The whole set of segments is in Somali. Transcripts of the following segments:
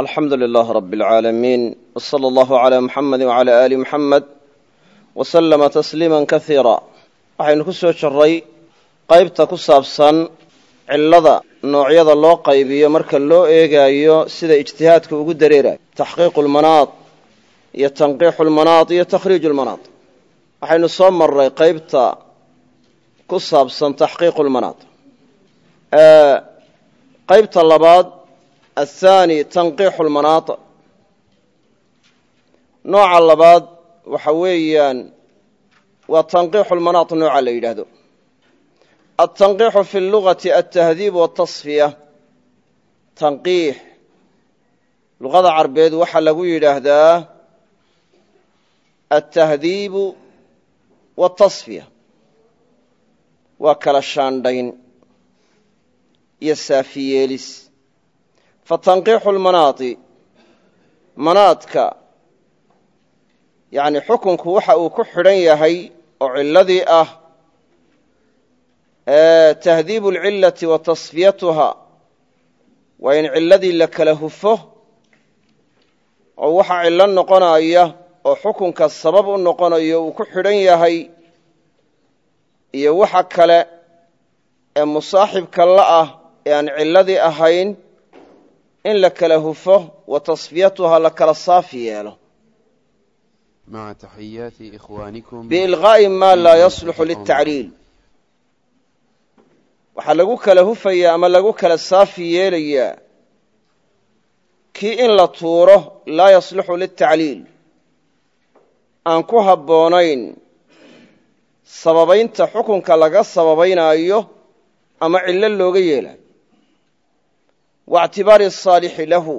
alxamdu lilaah rab اlcaalamiin w sala allahu calaa muxamedi wcala aali muxamed wa sallama tasliima kasiira waxaynu ku soo jiray qaybta ku saabsan cillada noocyada loo qaybiyo marka loo eegaayo sida ijtihaadka ugu dareerayo. Taxqiiqu lmanaad iyo tanqiixu lmanaad iyo takhriiju lmanaad waxaynu soo maray qaybta ku saabsan taxqiiqu lmanaad qaybta labaad athaani tanqiixu lmanaad nooca labaad waxa weeyaan waa tanqiixu lmanaad nooca la yidhaahdo. altanqiixu fi lugati altahdiib waltasfiya tanqiix luqada carbeed waxaa lagu yidhaahdaa altahdiibu waltasfiya waa kala shaandhayn iyo saafiyeelis fatanqiixu lmanaadi manaadka yacni xukunku waxa uu ku xidhan yahay oo cilladii ah tahdiibu alcillati wa tasfiyatuha waa in cilladii la kala hufo oo waxa cillo noqonaya oo xukunka sabab u noqonayo uu ku xidhan yahay iyo waxa kale ee musaaxibka la ah ee aan cilladii ahayn in la kala hufo wa tasfiyatuha la kala saafi yeelo. biilqaa'i maa laa yasluxu liltacliil waxaa lagu kala hufayaa ama lagu kala saafi yeelayaa kii in la tuuro laa yasluxu liltacliil. Aan ku habboonayn sababaynta xukunka laga sababaynaayo ama cillo looga yeelayo waictibaari asaalixi lahu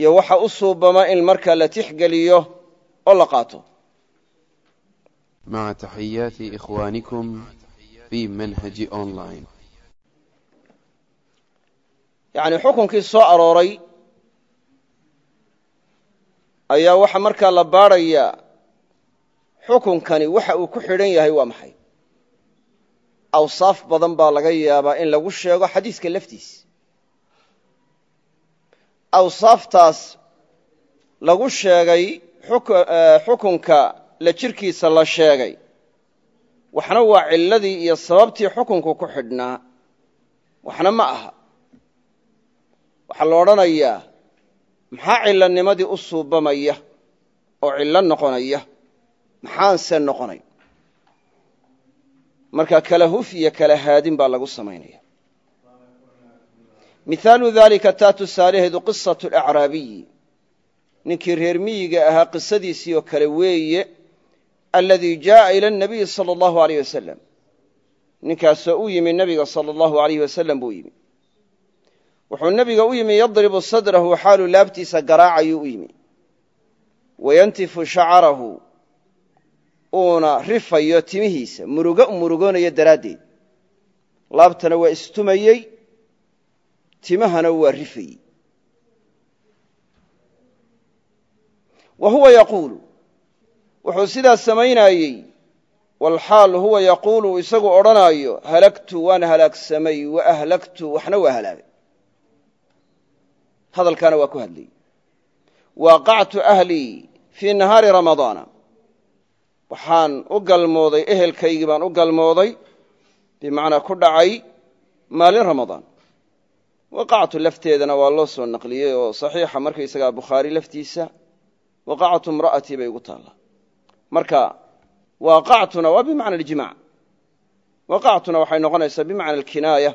iyo waxa u suubama in markaa la tixgeliyo oo la qaato. maca taxiyaati ikhwaanikum fi manhaji online yacni xukunkii soo arooray ayaa waxaa markaa la baadhayaa xukunkani waxa uu ku xidhan yahay waa maxay awsaaf badan baa laga yaabaa in lagu sheego xadiiska laftiisa awsaaftaas lagu sheegay xukunka la jirkiisa la sheegay. Waxna waa cilladii iyo sababtii xukunku ku xidhnaa waxna ma aha. Waxaa la odhanayaa maxaa cillanimadii u suubamaya oo cillo noqonaya? Maxaanse noqonayn marka kala huf iyo kala haadin baa lagu samaynaya mihaalu daalika taa tusaalaheedu qisatu alacraabiyi ninkii reer miyiga ahaa qisadiisii oo kale weeye aladii jaءa ilى الnabiyi salى اllahu عaleyh wasalam ninkaasoo u yimi nebiga salى اllahu عalayh wasalam buu yimi wuxuu nebiga u yimi yadribu sadrahu xaaluu laabtiisa garaacayuu u yimi wayantifu shacarahu uuna rifayo timihiisa murugo u murugoonayo daraaddeed laabtana waa istumayey timahana waa rifayey wa huwa yaquulu wuxuu sidaas samaynayey walxaal huwa yaquulu isagu odhanaayo halagtu waan halaagsamay wa ahlagtu waxna waa halaagay. Hadalkaana waa ku hadlayey waaqactu ahlii fii nahaari ramadaana waxaan u galmooday ehelkaygii baan u galmooday bimacnaa ku dhacay maalin ramadaan waqactu lafteedana waa loo soo naqliyey oo saxiixa markaysagaa bukhaari laftiisa waqactu imra'atii bay ugu taallaa marka waaqactuna waa bimacna alijmac waqactuna waxay noqonaysaa bimacna alkinaaya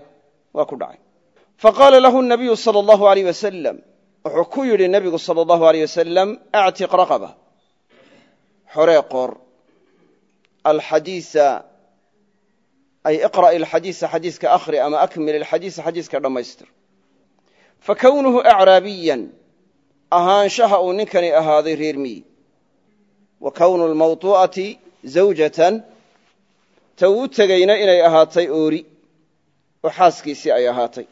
waa ku dhacay. Faqaala lahu nabiyu sala allahu aleyh wasalam wuxuu ku yidhi nebigu sala allahu aleyh wasalam actiq raqaba. Xoree qoor. Alxadiisa ay iqra'i alxadiisa xadiiska akhri ama akmil alxadiisa xadiiska dhammaystir fa kownuhu acraabiyan ahaanshaha uu ninkani ahaaday reer miyi. Wa kownu lmawtuu'ati zawjatan ta uu tegeyna inay ahaatay oori oo xaaskiisii ay ahaatay.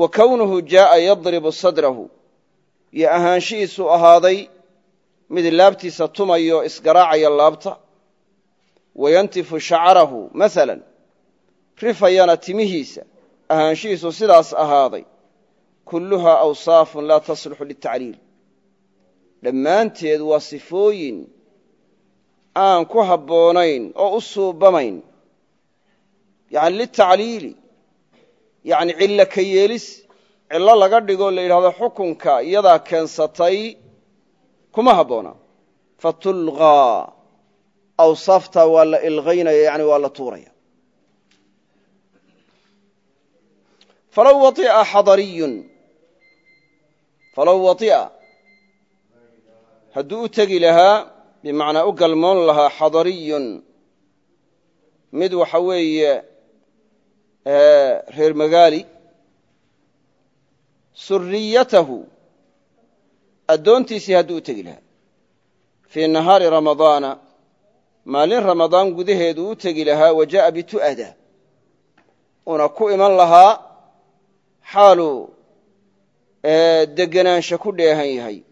Wa kownuhu jaa'a yadribu sadrahu iyo ahaanshihiisuu ahaaday mid laabtiisa tumayo isgaraacaya laabta. Wayantifu shacarahu maalan rifayana timihiisa ahaanshihiisu sidaas ahaaday kulluhaa awsaafun laa tasluxu litacliil. Dhammaanteed waa sifooyin aan ku habboonayn oo u suubamayn yani litacliili yani cillo ka yeelis cillo laga dhigoo la yidhahdo xukunka iyadaa keensatay kuma habboona. Fatulqaa awsaaftaa waa la ilgaynaya yani waa la tuuraya. Falow waطi'a xadariyun falow waطi'a hadduu u tegi lahaa bimacnaa u galmoon lahaa xadariyun. Mid waxa weeye reer magaali. Suriyatahu addoontiisii hadduu u tegi lahaa. Fii nahaari ramadaana. Maalin ramadaan gudaheedu u tegi lahaa wa ja'a bitu'ada una ku iman lahaa xaaluu degenaansha ku dheehan yahay.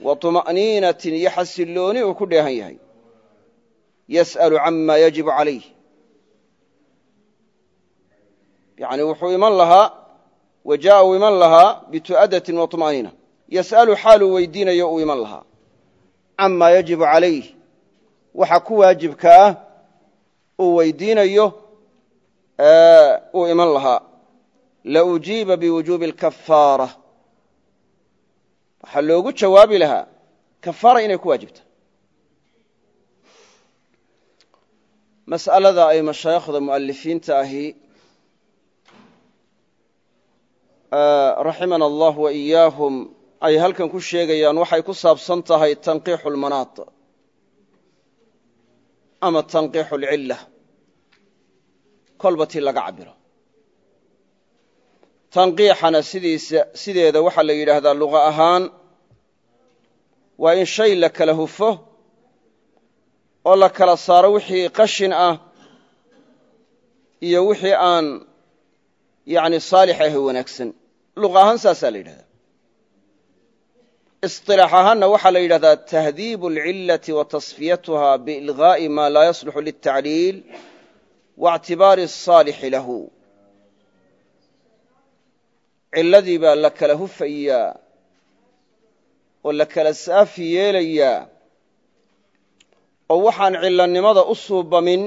Wa طuma'niinatin iyo xasillooni uu ku dheehan yahay. Yas'alu cama yajibu calayh. Yani wuxuu iman lahaa wa ja'a uu iman lahaa bitu'adatin wa طuma'niina yas'alu xaaluu weydiinayo uu iman lahaa. Cama yajibu calayh. Waxa ku waajibka ah uu weydiinayo uu iman lahaa. Laujiiba biwujuubi alkafaara waxaa loogu jawaabi lahaa kafaara inay ku waajibta. Mas'alada ay mashaayikhda mu'alifiinta ahi raximana allah wa iyaahum ay halkan ku sheegayaan waxay ku saabsan tahay tanqiixu lmanaad ama tanqiixu lcilla kolba tii laga cabiro tanqiixana sidiisa sideeda waxaa la yidhaahdaa luqa ahaan waa in shay la kala hufo oo la kala saaro wixii qashin ah iyo wixii aan yacni saalix ahe wanaagsan. Luqa ahaan saasaa la yidhahdaa. Isilaax ahaanna waxaa la yidhahdaa tahdiibu alcillati wa tasfiyatuha biilgaa'i maa laa yaslixu liltacliil waictibaari asaalixi lahu cilladii baa la kala hufayaa oo la kala saafi yeelayaa oo waxaan cillanimada u suubamin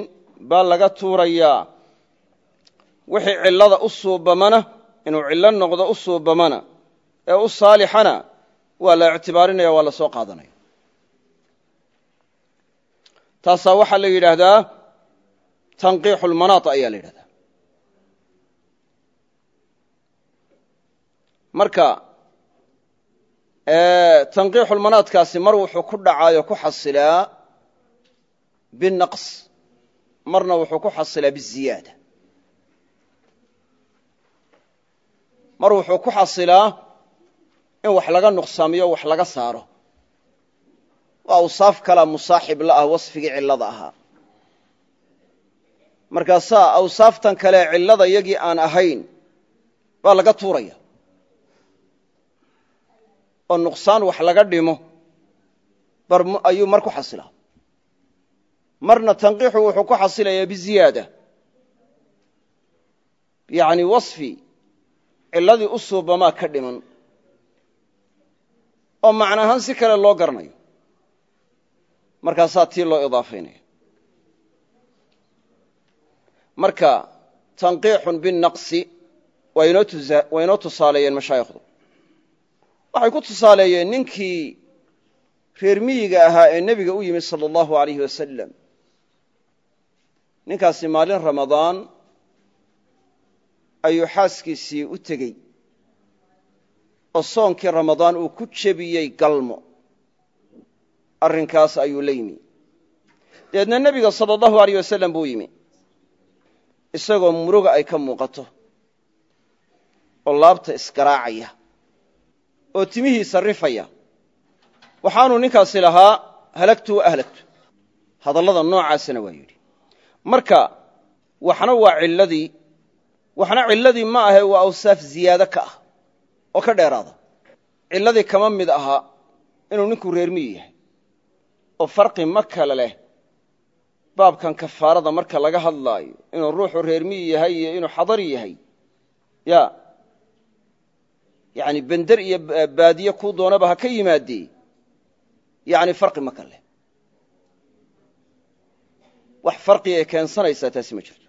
baa laga tuurayaa. Wixii cillada u suubamana inuu cillo noqdo u suubamana ee u saalixana waa la ictibaarinaya waa la soo qaadanaya. Taasaa waxaa la yidhaahdaa tanqiixu lmanaat ayaa la yidhahdaa marka tanqiixulmanaadkaasi mar wuxuu ku dhacaayo ku xasilaa binaqs marna wuxuu ku xasilaa biziyaada. Mar wuxuu ku xasilaa in wax laga nuqsaamiyo wax laga saaro. Oo awsaaf kalaa musaaxib la ah wasfigii cillada ahaa. Markaasaa awsaaftan kale cillada yagii aan ahayn baa laga tuuraya oo nuqsaan wax laga dhimo ayuu mar ku xasilaa marna tanqiixu wuxuu ku xasilayaa biziyaada. Yacni wasfi cilladii u suubamaa ka dhiman. Oo macna ahaan si kale loo garanayo. Markaasaa tii loo idaafaynaya marka tanqiixun binnaqsi waa inoo tusaaleeyeen mashaayikhdu waxay ku tusaaleeyeen ninkii reer miyiga ahaa ee nebiga u yimid sala allahu alayhi wasalam ninkaasi maalin ramadaan ayuu xaaskiisii u tegey oo soonkii ramadaan uu ku jebiyey galmo. Arrinkaas ayuu la yimi dabeedna nebiga sala allahu aleyh wasalam buu yimi. Isagoo muruga ay ka muuqato oo laabta isgaraacaya oo timihiisa rifaya waxaanuu ninkaasi lahaa halagtu wa ahlagtu. Hadallada noocaasana waa yidhi. Marka waxna waa cilladii waxna cilladii ma ahe waa awsaaf ziyaado ka ah oo ka dheeraada. Cilladii kama mid aha inuu ninku reermiyi yahay oo farqi ma kale leh baabkan kafaarada marka laga hadlaayo inuu ruuxu reermiyi yahay iyo inuu xadari yahay ya yani bender iyo baadiye kuu doonaba ha ka yimaadee yani farqi ma ka leh wax farqiga ay keensanaysaa taasi ma jirto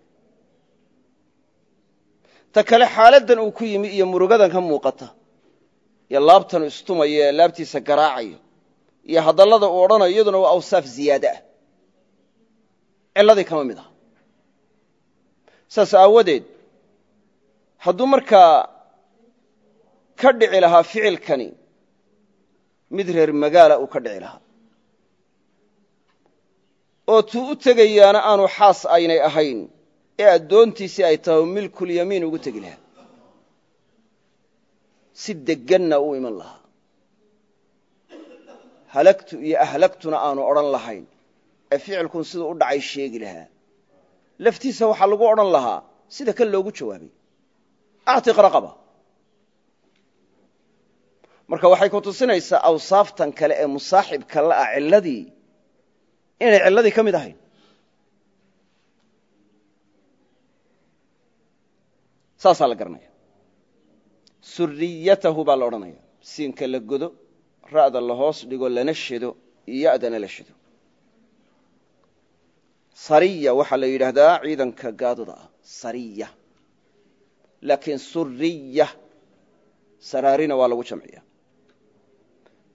ta kale xaaladdan uu ku yimi iyo murugadan ka muuqata iyo laabtanu istumaya ee laabtiisa garaacayo iyo hadallada uu odhanayo iyaduna waa awsaaf ziyaade ah cilladii kama mid aha saas aawadeed hadduu markaa ka dhici lahaa ficilkani mid reer magaala uu ka dhici lahaa. Oo tuu u tegayaana aanu xaas aynay ahayn ee addoontiisii ay tahay milkulyamiin ugu tegi lahaa. Si degganna u iman lahaa. Halagtu iyo ahlagtuna aanu odhan lahayn ee ficilkun siduu u dhacay sheegi lahaa. Laftiisa waxaa lagu odhan lahaa sida kan loogu jawaabay. Actiq raqaba marka waxay ku tusinaysaa awsaaftan kale ee musaaxibka la ah cilladii inay cilladii ka mid ahayn. Saasaa la garanaya. Suriyatahu baa la odhanaya. Siinka la godo ra'da la hoos dhigo lana shedo iyo-dana la shedo sariya waxaa la yidhaahdaa ciidanka gaadada ah. Sariya. Laakiin suriya saraarina waa lagu jamciya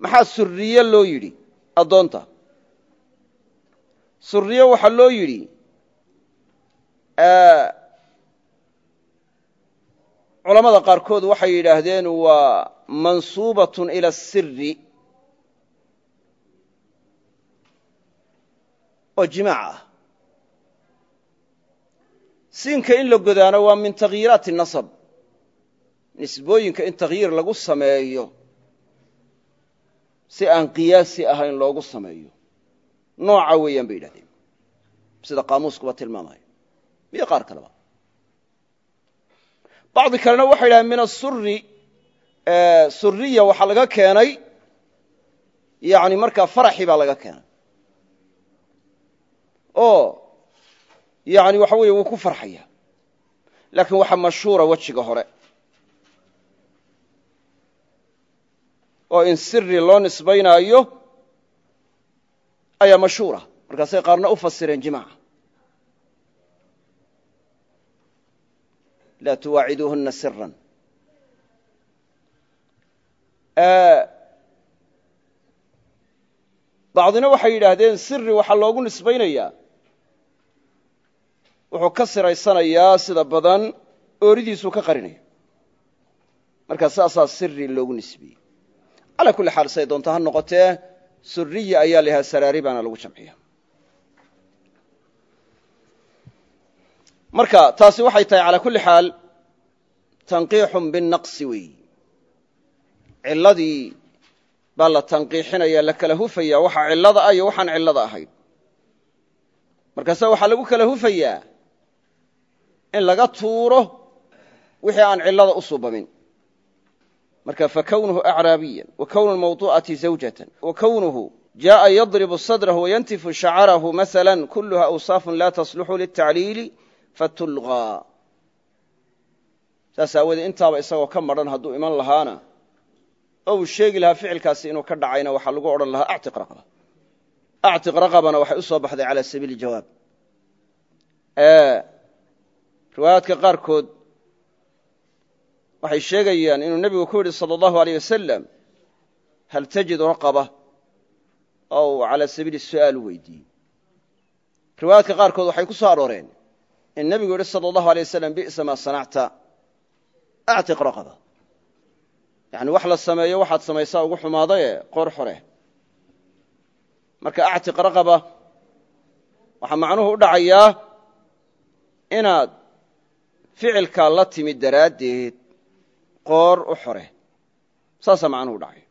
maxaa suriye loo yidhi? Addoonta. Suriye waxaa loo yidhi culamada qaarkood waxay yidhaahdeen waa mansuubatun ila asiri oo jimaac ah. Siinka in la godaano waa min takhyiiraati nasab. Nisbooyinka in takhyiir lagu sameeyo si aan qiyaasi ahayn loogu sameeyo. Nooca weeyaan bay yidhahdeen sida qaamuuskuba tilmaamayo iyo qaar kaleba bacdi kalena waxay yidhahdeen min asuri suriya waxaa laga keenay yani markaa faraxii baa laga keenay. Oo yani waxa weeye wuu ku farxaya laakiin waxaa mashhuura wejiga hore oo in siri loo nisbaynaayo ayaa mashhuura. Markaasay qaarna u fasireen jimaaca. Laa tuwaaciduuhuna siran bacdina waxay yidhaahdeen siri waxaa loogu nisbaynayaa wuxuu ka siraysanayaa sida badan ooridiisuu ka qarinaya markaa saasaa siri loogu nisbiyey calaa kulli xaal say doonto ha noqotee suriya ayaa la yhaha saraari baana lagu jamciya. Marka taasi waxay tahay calaa kulli xaal tanqiixun binaqsi weey cilladii baa la tanqiixinaya la kala hufaya waxa cillada ah iyo waxaan cillada ahayn. Markaase waxaa lagu kala hufayaa in laga tuuro wixii aan cillada u suubamin marka fakownuhu acraabiya wa kownu mawdu'ati zawjatan wa kownuhu jaءa yadribu sadrahu wayantifu shacarahu maala kuluha awsaafun la tasluxu litacliili fatulqaa saas aawoodee intaaba isagoo ka madhan hadduu iman lahaana oo sheegi lahaa ficilkaasi inuu ka dhacayna waxaa lagu odhan lahaa actiq raqaba. Actiq raqabana waxay u baxday cala sabiili jawaab riwaayaadka qaarkood waxay sheegayaan inuu nebigu ku yidhi salى اllahu aleyh wasalam hal tajidu raqaba oo uu cala sabiili su'aal u weydiiyey riwaayaadka qaarkood waxay ku soo arooreen in nebigu yidhi salى اllahu alay wasalam bi'sa maa sanacta actiq raqaba yani wax la sameeyo waxaad samaysaa ugu xumaadaye qoor xore marka actiq raqaba waxaa macnuhu u dhacayaa inaad ficilkaa la timid daraaddeed qoor u xore. Saasaa macnuhu u dhacaya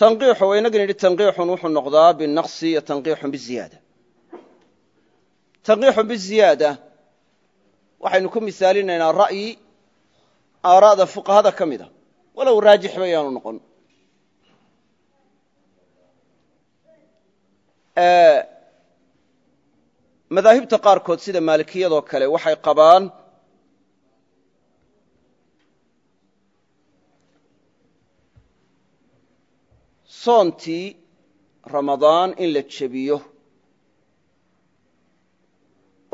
tanqiixu inagan yidhi tanqiixun wuxuu noqdaa binaqsi iyo tanqiixun biziyaada. Tanqiixun biziyaada waxaynu ku misaalinaynaa ra'yi aaraa'da fuqahada ka mida walow raajix bayaanu noqon. Madaahibta qaarkood sida maalikiyadoo kale waxay qabaan soontii ramadaan in la jebiyo.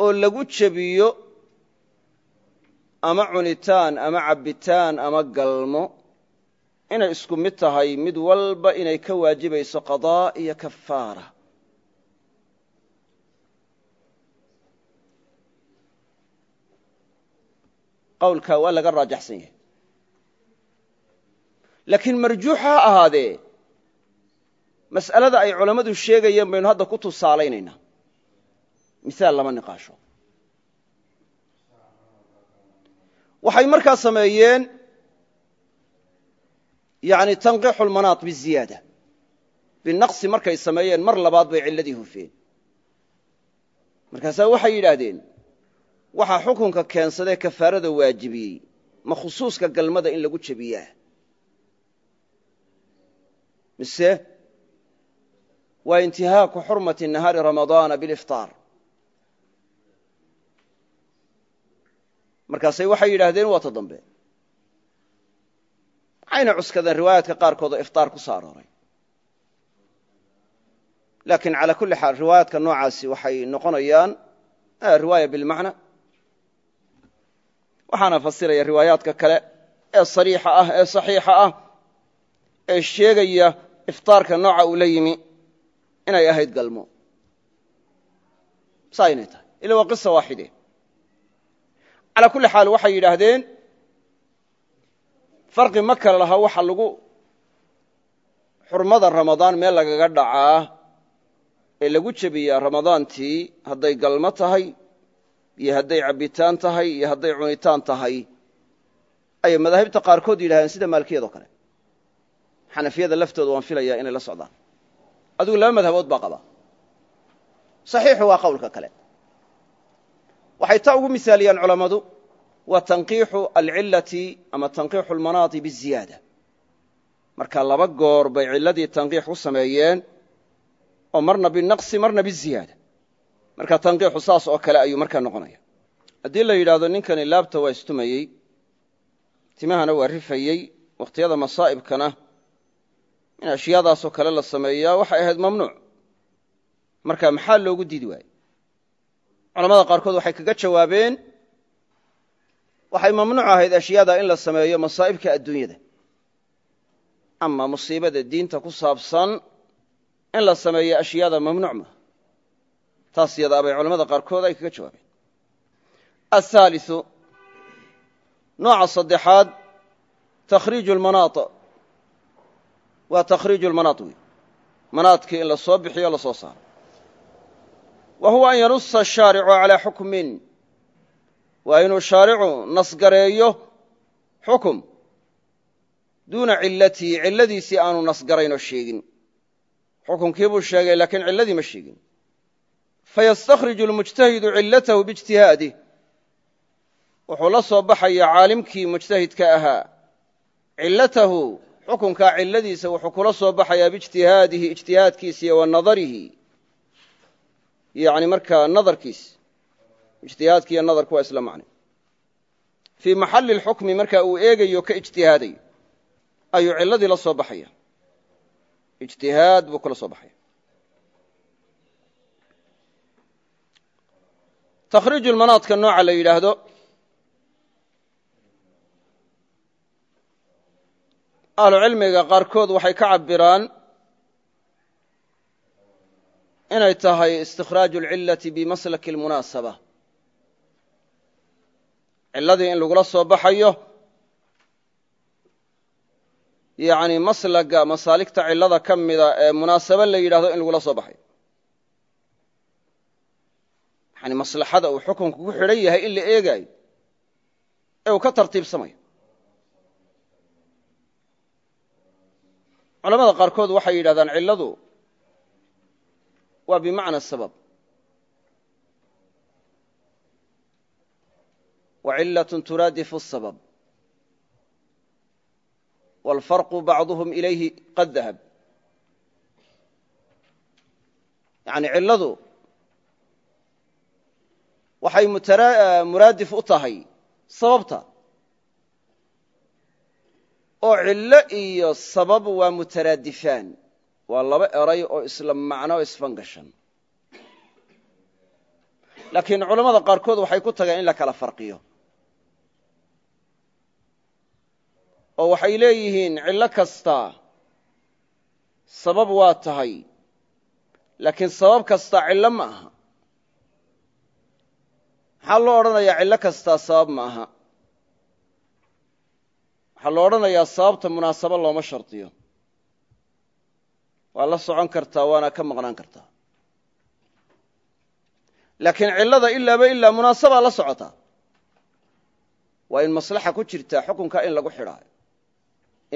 Oo lagu jebiyo ama cunitaan ama cabbitaan ama galmo inay isku mid tahay mid walba inay ka waajibayso qadaa iyo kafaara. Qawlkaa waa laga raajaxsan yahay. Laakiin marjuux ha ahaadee mas'alada ay culammadu sheegayeen baynu hadda ku tusaalaynaynaa misaal lama niqaasho. Waxay markaa sameeyeen yani tanqiixu lmanaat biziyaada. Binaqsi markay sameeyeen mar labaad bay cilladii hufeen. Markaasaa waxay yidhaahdeen waxaa xukunka keensadee kafaarada waajibiyey ma khusuuska galmada in lagu jebiyaa? Mise waa intihaaku xurmati nahaari ramadaana biliftaar markaasay waxay yidhaahdeen waa ta dambe waxayna cuskadeen riwaayaadka qaarkood oo iftaar ku soo arooray. Laakiin calaa kulli xaal riwaayaadka noocaasi waxay noqonayaan ah, riwaaya bilmacna waxaana fasiraya riwaayaadka kale ee sariixa ah ee saxiixa ah ee sheegaya iftaarka nooca uu la yimi inay ahayd galmo. Saa inay tahay. Ila waa qisa waaxide calaa kulli xaal waxay yidhaahdeen farqi ma kale laha waxa lagu xurmada ramadaan meel lagaga dhacaa ee lagu jebiyaa ramadaantii hadday galmo tahay iyo hadday cabbitaan tahay iyo hadday cunitaan tahay. Ayay madaahibta qaarkood yidhahdeen sida maalikiyado kale. Xanafiyada laftooda waan filayaa inay la socdaan adigu laba madhabood baa qaba. Saxiixu waa qowlka kale. Waxay taa ugu misaaliyaan culammadu waa tanqiixu alcillati ama tanqiixu almanaati biziyaada. Marka laba goor bay cilladii tanqiix u sameeyeen oo marna binaqsi marna biziyaada. Marka tanqiixu saas oo kale ayuu markaa noqonaya haddii la yidhaahdo ninkani laabta waa istumayey timahana waa rifayey wakhtiyada masaa'ibkana in ashyaadaasoo kale la sameeyaa waxay ahayd mamnuuc. Marka maxaa loogu diidi waayey? Culamada qaarkood waxay kaga jawaabeen waxay mamnuuc ahayd ashyaada in la sameeyo masaa'ibka adduunyada. Ama musiibada diinta ku saabsan in la sameeyo ashyaada mamnuuc maaha taas yadaa bay culamada qaarkood ay kaga jawaabeen. Athaaliu nooca saddexaad takhriiju lmanaat waa takhriiju lmanaat wey manaadkii in la soo bixiyo la soo saaro. Wa huwa an yanusa ashaaricu calaa xukmin. Waa inuu shaaricu nasgareeyo xukum. Duuna cillatii cilladiisii aanu nasgaraynoo sheegin. Xukunkii buu sheegay laakiin cilladii ma sheegin. Fayastakhriju lmujtahidu cillatahu biijtihaadih wuxuu la soo baxaya caalimkii mujtahidka ahaa. Cillatahu xukunkaa cilladiisa wuxuu kula soo baxayaa biijtihaadihi ijtihaadkiisa iyo wa nadarihi. Yani markaa nadarkiis ijtihaadki iyo nadarku waa isla macnay fii maxalli اlxukmi marka uu eegayo ka ijtihaadayo ayuu cilladii la soo baxaya ijtihaad buu kula soo baxaya takhriiju lmanaadka nooca la yidhaahdo ahlucilmiga qaarkood waxay ka cabiraan inay tahay istikhraaju alcillati bimaslaki almunaasaba. Cilladii in lagula soo baxayo yani maslaga masaaligta cillada ka mida ee munaasabo la yidhahdo in lagula soo baxayo. Yani maslaxada uu xukunku ku xidhan yahay in la eegaayo ee uu ka tartiibsamayo culamada qaarkood waxay yidhahdaan cilladu waa bimacna sabab wa cillaة turaadifu الsabab wاlfarqu bacduhum ilayhi qad dahab yani cilladu waxay muraadif u tahay sababta oo cillo iyo sabab waa mutaraadifaan. Waa laba eray oo isla macno isfangashan laakiin culammada qaarkood waxay ku tageen in la kala farqiyo. Oo waxay leeyihiin cillo kasta sabab waa tahay. Laakiin sabab kasta cillo ma aha. Maxaa loo odhanayaa cillo kastaa sabab ma aha waxaa loo odhanayaa sababta munaasabo looma shardiyo waa la socon kartaa waana ka maqnaan kartaa laakiin cillada ilaaba ilaa munaasabaa la socotaa waa in maslaxa ku jirtaa xukunka in lagu xidhaayo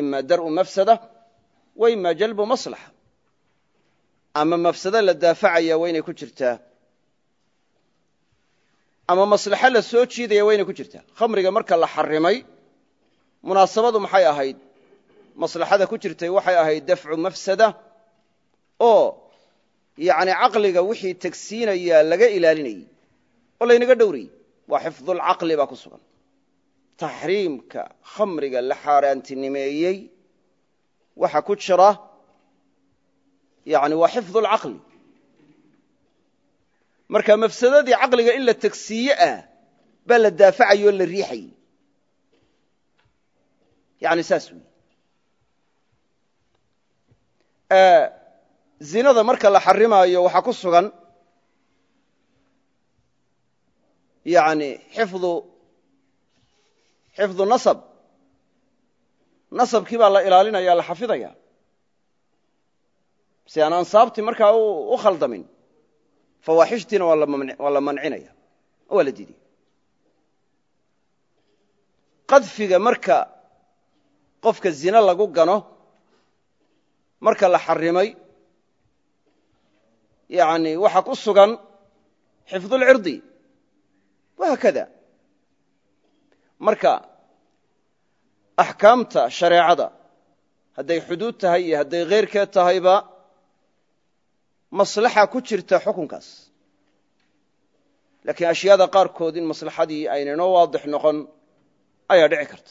ima dar'u mafsada wa ima jalbu maslaxa. Ama mafsado la daafacaya waa inay ku jirtaa ama maslaxo la soo jiidaya waa inay ku jirtaa khamriga marka la xarimay munaasabadu maxay ahayd? Maslaxada ku jirtay waxay ahayd dafcu mafsada oo yani caqliga wixii tegsiinayaa laga ilaalinayey oo laynaga dhowrayey waa xifdulcaqli baa ku sugan. Taxriimka khamriga la xaaraantinimeeyey waxa ku jira yani waa xifdulcaqli marka mafsadadii caqliga in la tegsiiye ah baa la daafacayey oo la riixayey yani saas wey zinada marka la xarimaayo waxaa ku sugan yani xifdu xifdu nasab. Nasabkii baa la ilaalinaya la xafidaya si aan ansaabtii markaa u khaldamin fawaaxishtiina waa la mancinaya waa la diidaya qadfiga marka qofka zine lagu gano marka la xarimay yani waxa ku sugan xifdulcirdi wahaakada marka axkaamta shareecada hadday xuduud tahay iyo hadday kheyrkeed tahayba maslaxa ku jirta xukunkaas. Laakiin ashyaada qaarkood in maslaxadii aynanoo waadix noqon ayaa dhici karta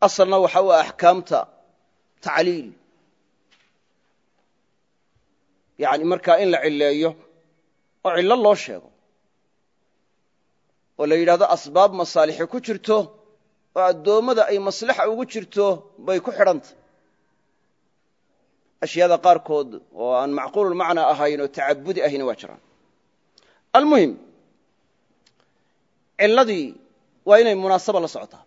asalna waxa u ah axkaamta tacliil. Yani markaa in la cileeyo oo cillo loo sheego. Oo la yidhahdo asbaab masaalixi ku jirto oo addoommada ay maslaxa ugu jirto bay ku xidhantah ashyaada qaarkood oo aan macquululmacnaa ahayn oo tacabudi ahayna waa jiraan. Almuhim cilladii waa inay munaasaba la socotaa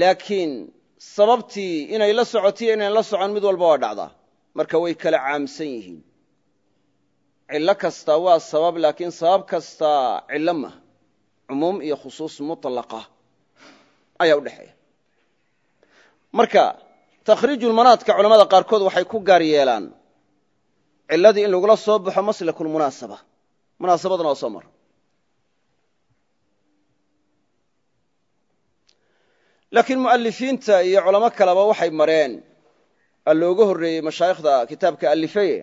laakiin sababtii inay la socotiyo inayn la socon mid walba waa dhacdaa. Marka way kala caamsan yihiin. Cillo kasta waa sabab laakiin sabab kasta cillo maha cumuum iyo khusuus mutlaqa ayaa u dhexeeya. Marka takhriijulmanaadka culamada qaarkood waxay ku gaar yeelaan cilladii in lagula soo baxo maslakulmunaasaba munaasabadana waa soo mara laakiin mu'alifiinta iyo culamo kaleba waxay mareen. Looga horreeyey mashaayikhda kitaabka alifeye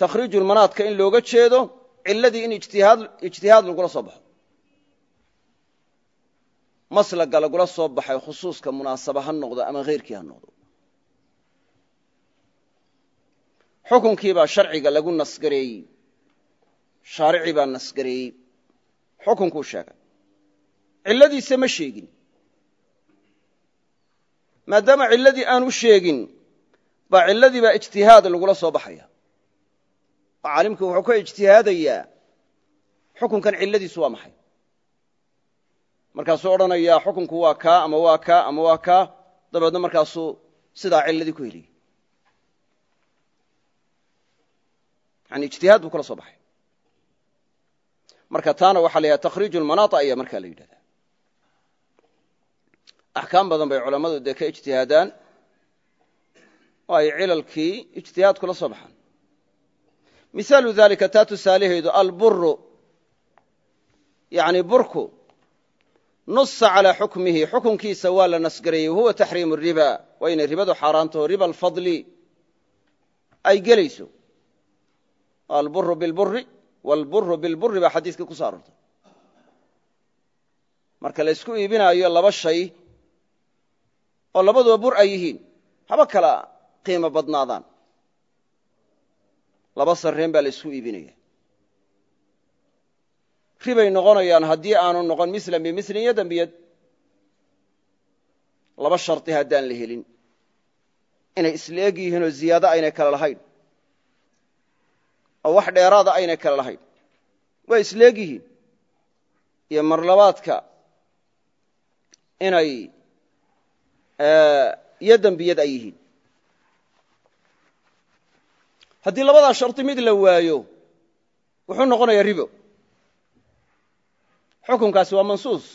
takhriijulmanaadka in looga jeedo ciladii in ijtihaad lagula soo baxo. Maslaga lagula soo baxay khusuuska munaasaba ha noqdo ama heyrkii ha noqdo. Xukunkii baa sharciga lagu nasgareeyey. Shaaricii baa nasgareeyey. Xukunkuu sheegay. Cilladiisa ma sheegin maadaama cilladii aanu sheegin baa cilladii baa ijtihaad lagula soo baxaya. Oo caalimkii wuxuu ka ijtihaadayaa xukunkan cilladiisu waa maxay. Markaasuu odhanayaa xukunku waa kaa ama waa kaa ama waa kaa. Dabeedna markaasuu sidaa cilladii ku heliyey yani ijtihaad buu kula soo baxay. Marka taana waxaa la yidhaha takhriij lmanaata ayaa markaa la yidhahdaa axkaam badan bay culammadu dee ka ijtihaadaan oo ay cilalkii ijtihaad kula soo baxaan. Misaalu dalika taa tusaalaheedu alburu yani burku nusa calaa xukmihi xukunkiisa waa la nasgareeyey wahuwa taxriimu riba waa ribadu xaaraantaho riba alfadli ay gelayso. Alburu bilburi wlburu bilburi baa xadiiskii ku so aroortay marka la ysku iibinaayo laba shay oo labaduba bur ay yihiin haba kala qiimo badnaadaan. Laba sarreen baa la isku iibinaya. Ribay noqonayaan haddii aanu noqon mislan bimislin yadan biyad laba shardi haddaan la helin. Inay isla eg yihiin oo ziyaado aynay kale lahayn. Oo wax dheeraada aynay kale lahayn. Waa isla eg yihiin. Iyo marlabaadka inay yadan biyad ay yihiin. Haddii labadaa shardi mid la waayo wuxuu noqonayaa ribo. Xukunkaasi waa mansuus.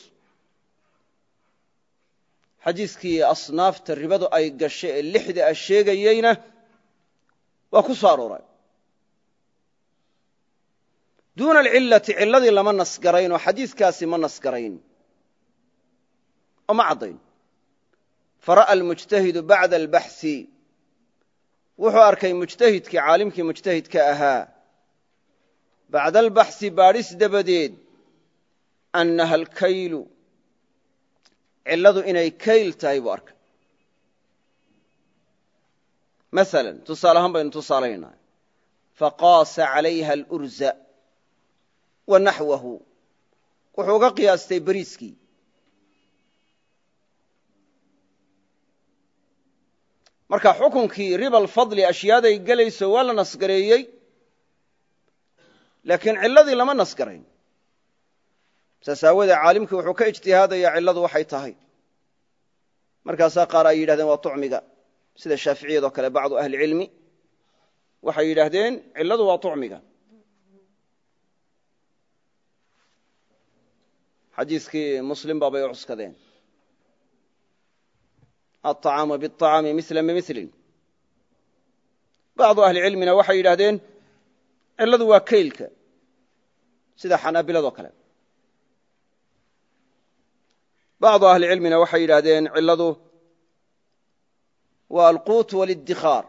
Xadiiskii asnaafta ribadu ay gashay ee lixda a sheegayeyna waa ku soo arooray. Duuna alcillati cilladii lama nasgarayn oo xadiiskaasi ma nasgarayn. Oo ma caddayn fara'a almujtahidu bacda albaxsi. Wuxuu arkay mujtahidkii caalimkii mujtahidka ahaa. Bacda albaxsi baadhis dabadeed annaha alkaylu. Cilladu inay kayl tahay buu arkay. Maala tusaale ahaan baynu tusaalaynaa. Faqaasa calayha alurza wa naxwahu. Wuxuu uga qiyaastay beriiskii marka xukunkii riba alfadli ashyaaday gelayso waa la nasgareeyey laakiin cilladii lama nasgarayn. Saas aawoodee caalimkii wuxuu ka ijtihaadayaa cilladu waxay tahay. Markaasaa qaar ay yidhahdeen waa tucmiga sida shaaficiyadoo kale bacdu ahlicilmi waxay yidhaahdeen cilladu waa tucmiga. Xadiiskii muslim baabay u cuskadeen aلطacaamu bالطacaami mila bimilin bacdu ahli cilmina waxay yidhahdeen cilladu waa kaylka sida xanaabiladoo kale bacdu ahli cilmina waxay yidhaahdeen cilladu waa alquut wاlاdikhaar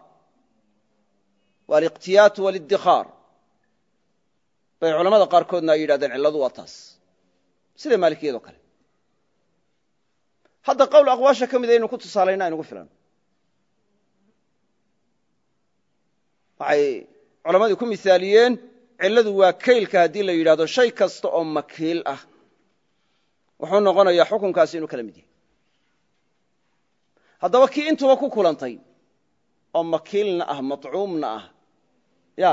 waa aliqtiyaat wاlاdikhaar bay culamada qaarkoodna ay yidhahdeen cilladu waa taas sida maalikiyadoo kale hadda qowl aqwaasha ka mida inu ku tusaalayna aynugu filan. Waxay culammadii ku misaaliyeen cilladu waa kaylka haddii la yidhahdo shay kasta oo makiil ah. Wuxuu noqonayaa xukunkaasi inuu kala mid yahay. Haddaba kii intuba ku kulantay oo makiilna ah maطcuumna ah ya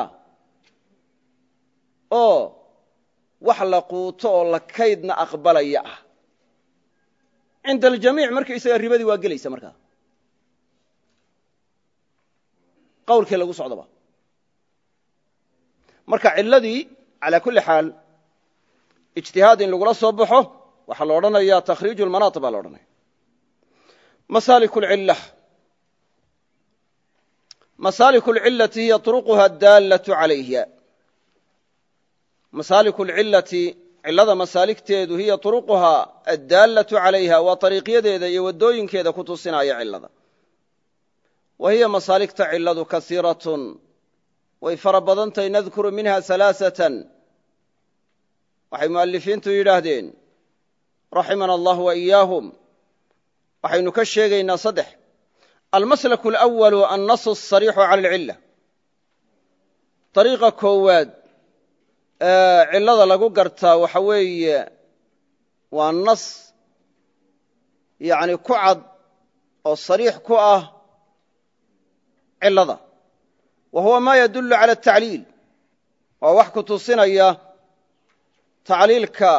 oo wax la quuto oo la kaydna aqbalaya ah cinda aljamiic markaysaga ribadii waa gelaysa markaa qawlkii lagu socdaba marka cilladii calaa kulli xaal ijtihaad in lagula soo baxo waxaa la odhanaya takhriiju lmanaat baa la odhanaya masaaliku lcilla masaaliku lcillati hiya turuquha adaalatu calayha masaaliku lcillati cillada masaaligteedu hiya turuquhaa addaallatu calayha waa ariiqyadeeda iyo waddooyinkeeda ku tusinaya cillada wa hiya masaaligta cilladu kasiiratun way fara badantahay nadkuru minha alaaثatan waxay mu'alifiintu yidhaahdeen raximana allah wa iyaahum. Waxaynu ka sheegaynaa saddex. Almaslaku alawalu annasu asariixu cala alcilla. Ariiqa koowaad cillada lagu gartaa waxa weeye waa nas yani ku cad oo sariix ku ah cillada. Wa huwa ma yadullu cala atacliil waa wax ku tusinaya tacliilka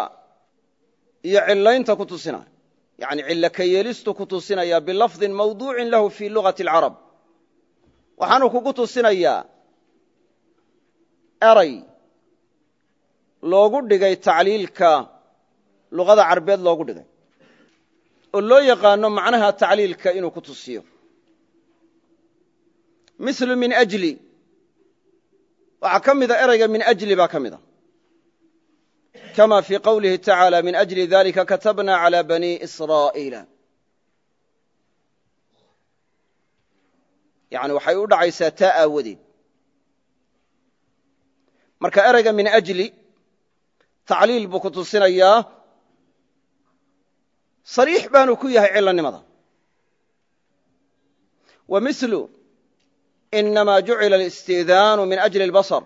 iyo cillaynta ku tusinaya yani cillo ka yeelistu ku tusinaya bilafdin mawduucin lahu fi lugati alcarab. Waxaanu kugu tusinayaa eray loogu dhigay tacliilka luqada carbeed loogu dhigay. Oo loo yaqaano macnaha tacliilka inuu ku tusiyo. Milu min ajli. Waxaa ka mida erayga min ajli baa ka mida. Kama fii qowlihi tacaala min ajli dalika katabna calى bani israa'iila yani waxay u dhacaysaa taa aawadeed. Marka erayga min ajli tacliil buu ku tusinayaa. Sariix baanu ku yahay cillanimada. Wa milu inamaa jucila alisti'daanu min ajli albasar.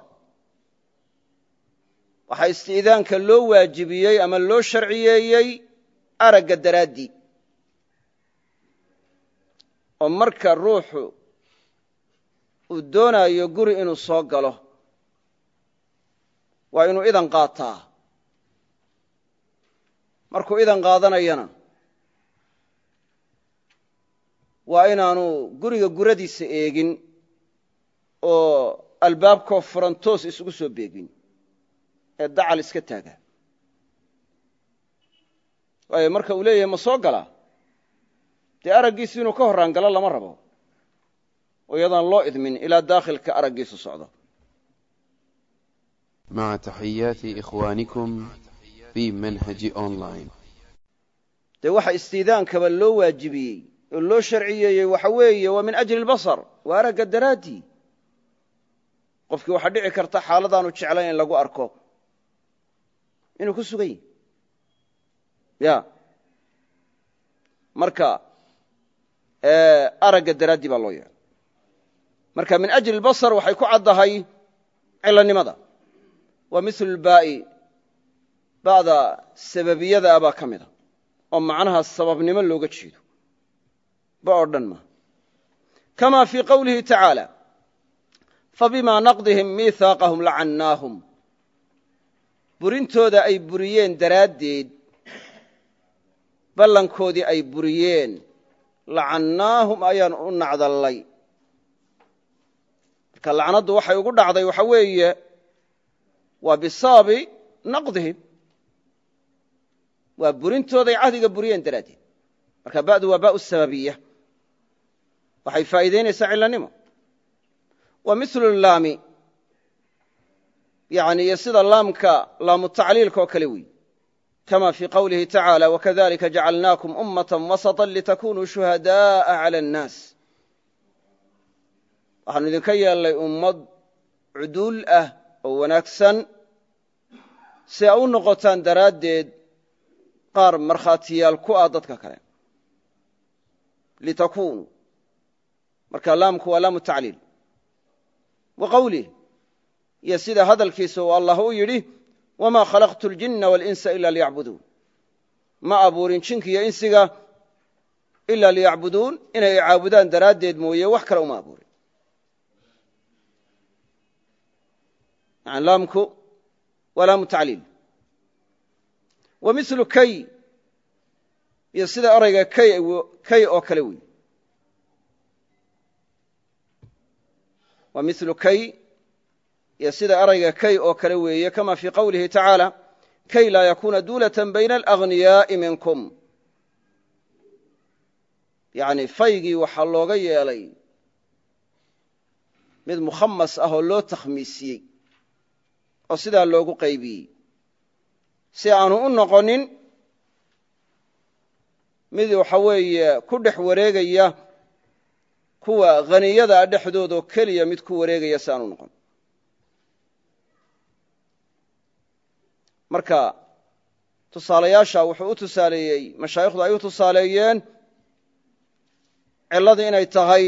Waxaa isti'daanka loo waajibiyey ama loo sharciyeeyey aragga daraaddii oo marka ruuxu uu doonaayo guri inuu soo galo waa inuu idan qaataa markuu idan qaadanayana waa inaanu guriga guradiisa eegin oo albaabkoo furan toos isugu soo beegin ee dacal iska taaga. Waayo marka uu leeyahay ma soo galaa dee araggiisi inuu ka horraan galo lama rabo oo iyadaan loo idmin ilaa daakhilka araggiisu socdo. في منهج أونلاين dee waxa istiidaankaba loo waajibiyey oo loo sharciyeeyey waxa weeye waa min ajli albasar waa aragga daraaddii qofkii waxaa dhici karta xaaladaanu jeclayn in lagu arko inuu ku sugan yahi ya marka aragga daraaddii baa loo yeelay marka min ajli albasar waxay ku caddahay cilanimada waa milu lbaa'i ba'da sababiyada ah baa ka mida oo macnaha sababnimo looga jeedo. Ba oo dhan maa kama fii qowlihi tacaala fabima naqdihim miihaaqahum lacannaahum burintooda ay buriyeen daraaddeed ballankoodii ay buriyeen lacannaahum ayaan u nacdallay. Marka lacnaddu waxay ugu dhacday waxa weeye waa bisababi naqdihim waa burintooday cahdiga buriyeen daraaddeed marka ba'du waa ba'u sababiya waxay faa'iidaynaysaa cilanimo wa milu laami yani iyo sida laamka laamu tacliilka oo kale wey kama fii qowlihi tacaala wakadalika jacalnaakum ummata wasطa litakunuu shuhadaءa calى اnnaas waxaanu idinka yeelnay ummad cuduul ah oo wanaagsan si a u noqotaan daraaddeed qaar markhaatiyaal ku ah dadka kale. Litakunuu marka laamku waa laamu tacliil. Wa qowlih iyo sida hadalkiisa uu allah u yidhi wma khalaqtu اljina waاlinsa ila liyacbuduun. Ma abuurin jinka iyo insiga ila liyacbuduun inay caabudaan daraaddeed mooye wax kale uma abuurin. Laamku waa laamu tacliil wa milu kay. Iyo sida erayga kay oo kale wey wa milu kay. Iyo sida erayga kay oo kale weeye kama fii qowlihi tacaala kay laa yakuna duulatan bayna alagniyaa'i minkum. Yani faygii waxaa looga yeelay mid mukhamas ah oo loo takhmiisiyey oo sidaa loogu qaybiyey si aanu u noqonin mid waxa weeye ku dhex wareegaya kuwa haniyada dhexdoodoo keliya mid ku wareegaya si aanu noqon. Marka tusaalayaasha wuxuu u tusaaleeyey mashaayikhdu ay u tusaaleeyeen cilladii inay tahay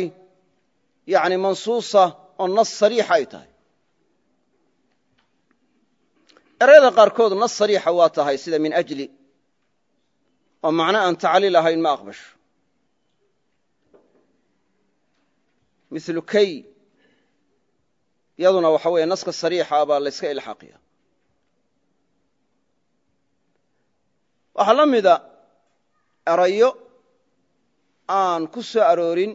yani mansuusa oo nas sariixa ay tahay erayada qaarkood nas sariixa waa tahay sida min ajli. Oo macno aan tacliil ahayn ma aqbasho. Milu kay iyaduna waxa weeye naska sariixa baa la yska ilxaaqiya waxaa la mida erayo aan ku soo aroorin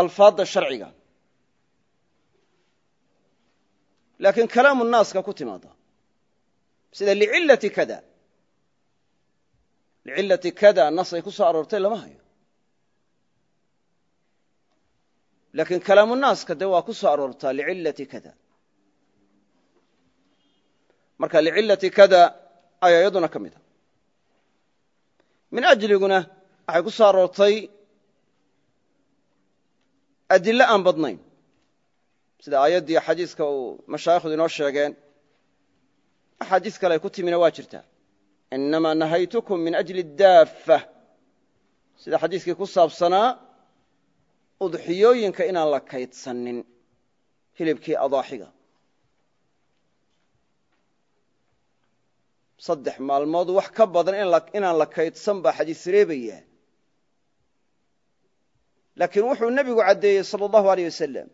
alfaadda sharciga laakiin kalaamu naaska ku timaada sida licillati kada. Licillati kada nas ay ku soo aroortay lama hayo. Laakiin kalaamu naaska dee waa ku soo aroortaa licillati kada. Marka licillati kada ayaa iyaduna ka mid a. Min ajliguna waxay sida aayaddii xadiiska uu mashaayikhdu inoo sheegeen axaadiis kale ay ku timina waa jirtaa. Inamaa nahaytukum min ajli daaffa sida xadiiskii ku saabsanaa udxiyooyinka inaan la kaydsanin hilibkii adaaxiga. Saddex maalmood wax ka badan inaan la kaydsan baa xadiis reebayaa laakiin wuxuu nebigu caddeeyey sala allahu aleyh wasalam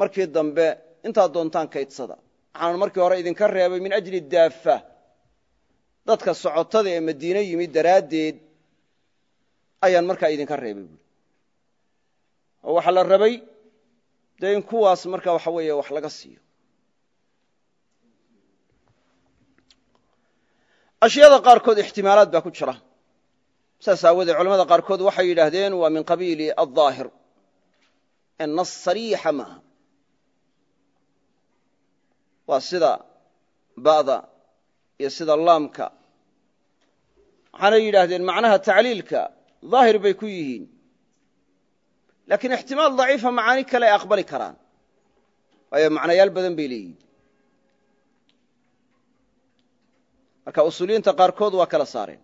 markii dambe intaad doontaan kaydsada. Waxaan markii hore idinka reebay min ajli daaffa. Dadka socotada ee madiine yimid daraaddeed ayaan markaa idinka reebay buuri oo waxaa la rabay dee in kuwaas marka waxa weeye wax laga siiyo. Ashyaada qaarkood ixtimaalaad baa ku jira. Saas aawoodee culamada qaarkood waxay yidhaahdeen waa min qabiili aldaahir. Ee sariixa maaha waa sida ba'da iyo sida laamka. Waxaanay yidhaahdeen macnaha tacliilka daahir bay ku yihiin. Laakiin ixtimaal daciifa macaani kale ay aqbali karaan. Waayo macnayaal badan bay leeyihiin marka usuuliyiinta qaarkood waa kala saareen.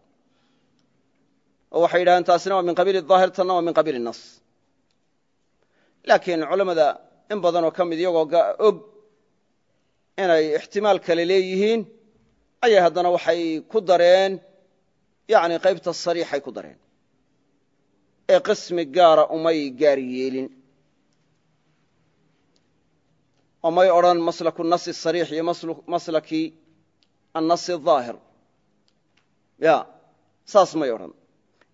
Oo waxay yidhahdeen taasina waa min qabiili daahir tanna waa min qabiili nas. Laakiin culammada in badanoo ka mid iyagoo og inay ixtimaal kale leeyihiin ayay haddana waxay ku dareen yani qaybta sariixay ku dareen. Ee qismi gaara umay gaar yeelin. Oo may odhan maslaku nasi sariix iyo maslaki annasi aahir ya saas may odhan.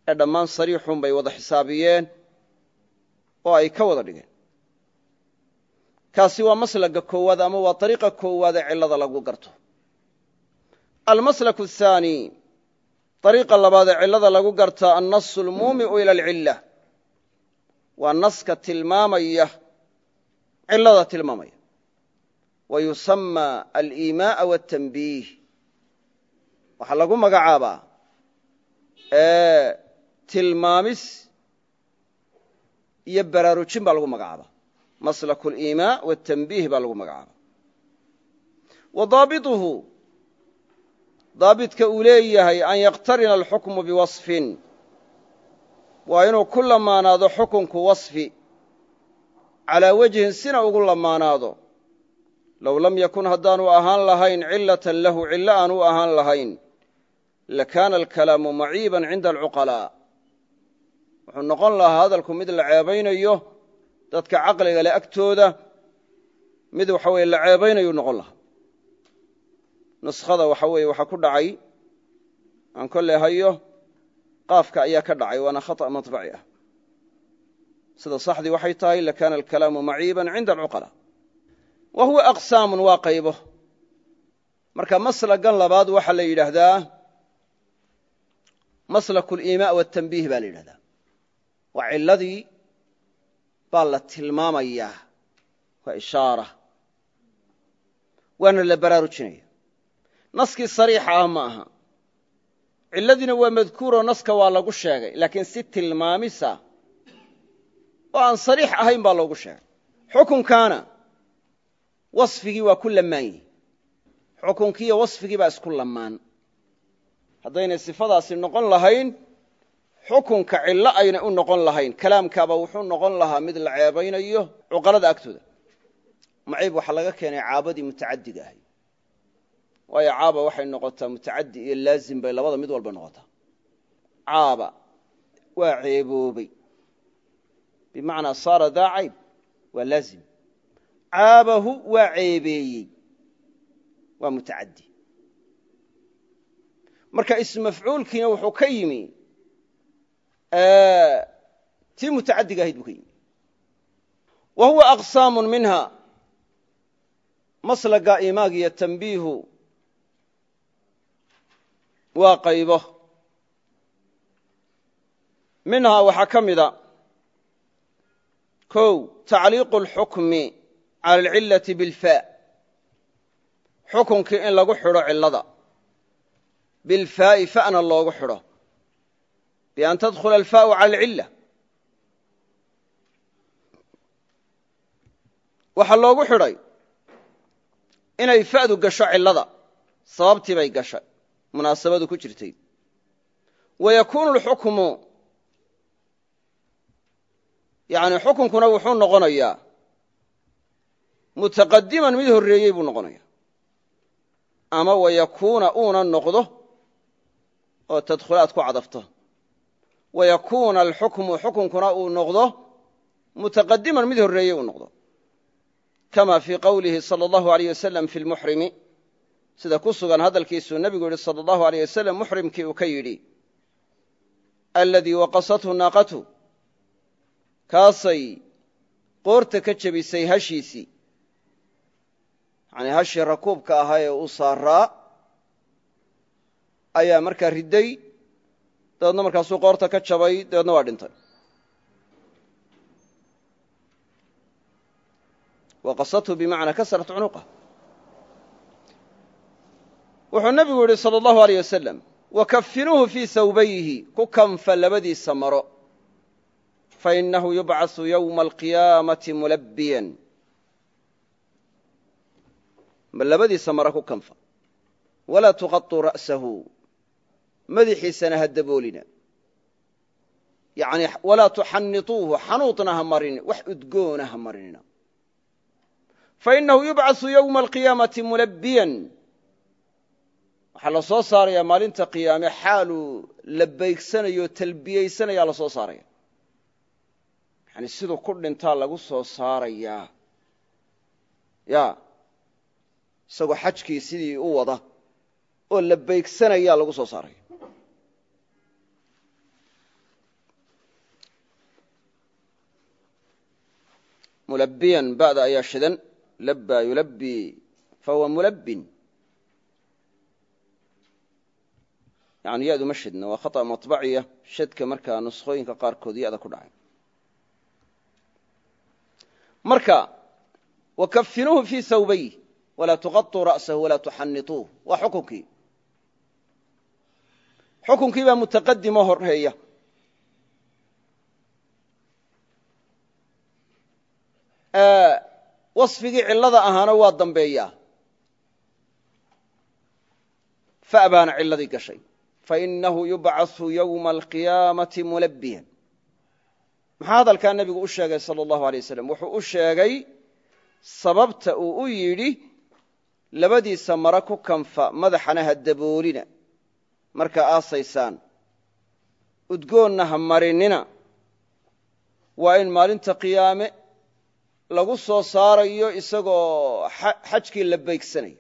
Ee dhammaan sariixun bay wada xisaabiyeen oo ay ka wada dhigeen kaasi waa maslaga koowaad ama waa ariiqa koowaad ee cillada lagu garto. Almaslaku athaani ariiqa labaad ee cillada lagu gartaa annasu almuumiu ila alcilla. Waa naska tilmaamaya cillada tilmaamaya. Wa yusamma aliimaaa waltanbiih waxaa lagu magacaabaa tilmaamis iyo baraarujin baa lagu magacaabaa maslaku aliimaa waltanbiih baa lagu magacaabaa wa daabituhu daabitka uu leeyahay an yaqtarina alxukmu biwasfin. Waa inuu ku lamaanaado xukunku wasfi calaa wejhin sina ugu lamaanaado. Low lam yakun haddaanu ahaan lahayn cilatan lahu cillo aan u ahaan lahayn lakaana alkalaamu maciiban cinda alcuqalaa. Wuxuu noqon lahaa hadalku mid la dadka caqliga le agtooda mid waxa weye la ceebaynayuu noqon lahaa. Nuskhada waxa weeye waxaa ku dhacay aan kolley hayo qaafka ayaa ka dhacay waana khata' maطbaci ah. Sida saxdii waxay tahay lakaana alkalaamu maciiban cinda alcuqalaa. Wa huwa aqsaamun waa qaybo. Marka maslagan labaad waxaa la yidhaahdaa maslaku aliimaa waltanbiih baa la yidhahdaa waa cilladii baa la tilmaamayaa waa ishaara. Waana la baraarujinaya. Naskii sariixa ah ma aha. Cilladiina waa madkuuroo naska waa lagu sheegay laakiin si tilmaamisa oo aan sariix ahayn baa loogu sheegay. Xukunkaana wasfigii waa ku lamaan yihi xukunkiiyo wasfigii baa isku lamaan haddaynay sifadaasi noqon lahayn xukunka cillo aynay u noqon lahayn. Kalaamkaaba wuxuu noqon lahaa mid la ceebaynayo cuqalada agtooda. Maciib waxaa laga keenay caabadii mutacadiga ahay waayo caaba waxay noqotaa mutacadi iyo laazim bay labada mid walba noqotaa. Caaba waa ceeboobey bimacnaa saara daa cayb waa laazim. Caabahu waa ceebeeyey waa mutacadi marka ismafcuulkiina wuxuu ka yimi tii mutacadiga ahayd buu ka yimi wa huwa aqsaamu minha maslaga imaagiyo tanbiihu waa qaybo minhaa waxaa ka mida kow tacliiqu اlxukmi cala alcillati biاlfaa xukunkii in lagu xidho cillada bilfaa'i fa'na loogu xidho bian tadkhula alfaau cala alcilla waxaa loogu xidhay inay fa'du gasho cillada sababtii bay gashay munaasabadu ku jirtay wa yakuunu alxukmu yacni xukunkuna wuxuu noqonayaa mutaqadiman mid horreeyey buu noqonaya ama wayakuuna uuna noqdo oo tadkhulaad ku cadafto wayakuuna alxukmu xukunkuna uu noqdo mutaqadiman mid horreeye uu noqdo kama fii qowlihi sala allahu aleyh wasalam fi lmuxrimi sida ku sugan hadalkiisuu nebigu yidhi sala allahu aleyh wasalam muxrimkii uu ka yidhi aladii waqasathu naaqatu kaasay qoorta ka jebisay hashiisii yani hashii rakuubka ahaa ee uu saaraa ayaa markaa riday dabeedna markaasuu qoorta ka jabay dabeedna waa dhintay waqasathu bimacnaa kasrat cunuqah wuxuu nebigu yidhi salى اllahu aleyh wasalam wakafinuuhu fii sawbayhi ku kanfa labadiisa maro fainahu yubcaثu ywma alqiyaamati mulabbiyan labadiisa maro ku kanfa walaa tuqaطuu ra'sahu madaxiisana ha daboolina. Yani walaa tuxanituuhu xanuudna ha marin wax udgoona ha marinina. Fainahu yubcaثu ywma alqiyaamati mulabbiyan. Waxaa la soo saarayaa maalinta qiyaame xaaluu labaygsanayo o talbiyeysanaya la soo saaraya. Yani siduu ku dhintaa lagu soo saarayaa ya isagoo xajkii sidii u wada oo labaygsanayaa lagu soo saaraya mulabbiyan ba'da ayaa shidan labbaa yulabbii fahuwa mulabbin. Yani ya-du ma shidna waa khata maطbaciya shadka markaa nuskhooyinka qaarkood ya-da ku dhacay. Marka wakafinuuhu fii sawbayh walaa tuqaطuu ra'sahu walaa tuxanituuh waa xukunkii. Xukunkii baa mutaqadimo horreeya wasfigii cilada ahaana waa dambeeyaa fa baana ciladii gashay fainahu yubcaثu ywma alqiyaamati mulabbiyan maxaa hadalkaa nebigu u sheegay salى اllahu alay wasalam wuxuu u sheegay sababta uu u yidhi labadiisa mare ku kanfa madaxana ha daboolina markaa aasaysaan udgoonna ha marinina waa in maalinta qiyaame lagu soo saarayo isagoo xajkii la baygsanaya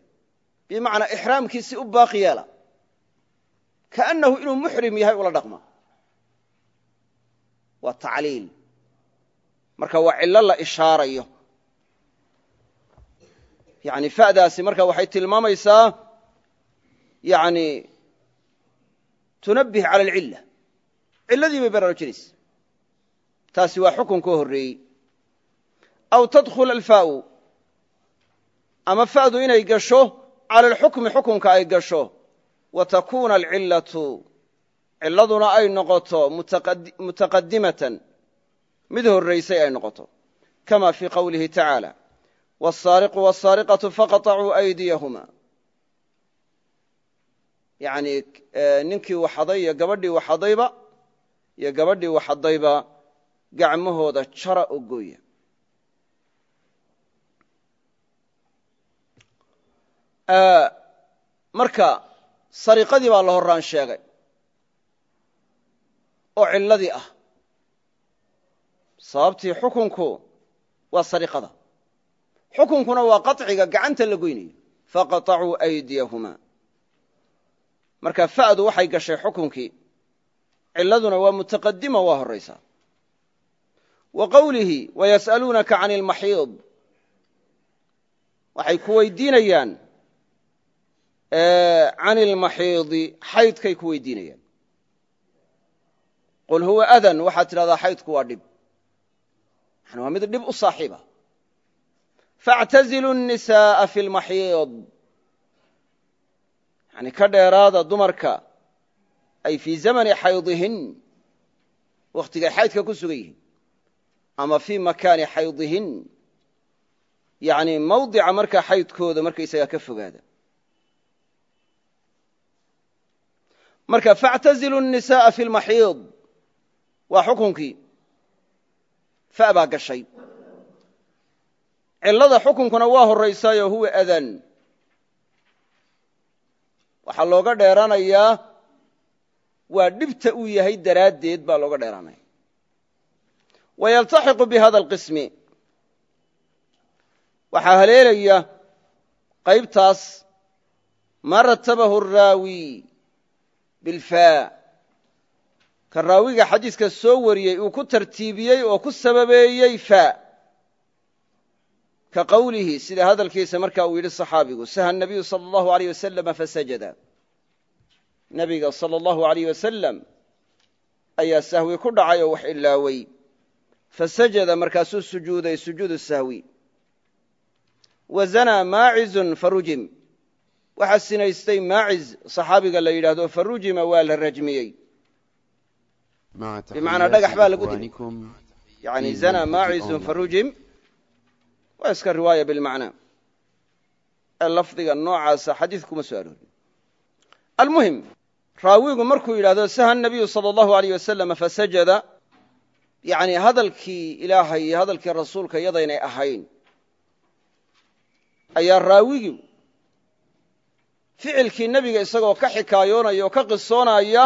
bimacnaa ixraamkiisi u baaqi kaannahu inuu muxrim yahay ula dhaqma. Waa tacliil. Marka waa cillo la ishaarayo. Yani fa'daasi marka waxay tilmaamaysaa yani tunabbih cala alcilla. Cilladii bay baraarujinaysa taasi waa xukunkoo horreeyey أو tadkhula alfaau ama fa'du inay gasho cala alxukmi xukunka ay gasho wa takuuna alcillatu cilladuna ay noqoto mutaqadimatan mid horraysay ay noqoto kama fii qowlihi tacaala wasaariqu wasaariqatu faqaطacuu aydiyahuma yani ninkii waxaday iyo gabadhii waxadayba iyo gabadhii waxadayba gacmahooda marka sariqadii baa la horaan sheegay oo cilladii ah sababtii xukunku waa sariqada xukunkuna waa qaطciga gacanta la goynayo faqaطacuu aydiyahuma marka fa'du waxay gashay xukunkii ciladuna waa mutaqadima waa horaysaa wa qowlihi wayas'aluunaka can اlmaxiid waxay ku weydiinayaan can اlmaxiidi xaydkay ku weydiinayaan qul huwa adan waxaad tidhahdaa xaydku waa dhib yani waa mid dhib u saaxiiba faاctazilu الnisaءa fi اlmaxiid yani ka dheeraada dumarka ay fii zamani xaydihin wakhtigay xaydka ku sugan yihiin ama fii makaani xaydihin yani mawdica markaa xaydkooda markaysagaa ka fogaada marka faاctazilu الnisaءa fi اlmaxiid waa xukunkii fa baa gashay cillada xukunkuna waa horraysaayo huwa adan waxaa looga dheeranayaa waa dhibta uu yahay daraaddeed baa looga dheeranaya wa yaltaxiqu bi hada alqismi waxaa haleelaya qaybtaas maa ratabahu araawi bilfaa ka raawiga xadiiska soo wariyey uu ku tartiibiyey oo ku sababeeyey fa ka qowlihi sida hadalkiisa marka uu yidhi saxaabigu saha nabiyu sala allahu aleyh wasalama fasajada nebiga sala allahu aleyh wasalam ayaa sahwi ku dhacay oo wax ilaawey fasajada markaasuu sujuuday sujuudu sahwi wa zanaa maacizun waxaa sinaystay maaciz saxaabiga la yidhaahdo farujima waa la rajmiyey. Bimacnaa dhagax baa lagu dilay yani zanaa maacizun farujim waa iska riwaaya bilmacnaa. Ee lafdiga noocaasa xadiid kuma soo aroorin. Almuhim raawigu markuu yidhahdo saha nabiyu sala allahu aleyh wasalama fasajada yani hadalkii ilaahay iyo hadalkii rasuulka yadaynay ahayn. Ayaa raawigi ficilkii nebiga isagoo ka xikaayoonaya oo ka qisoonaya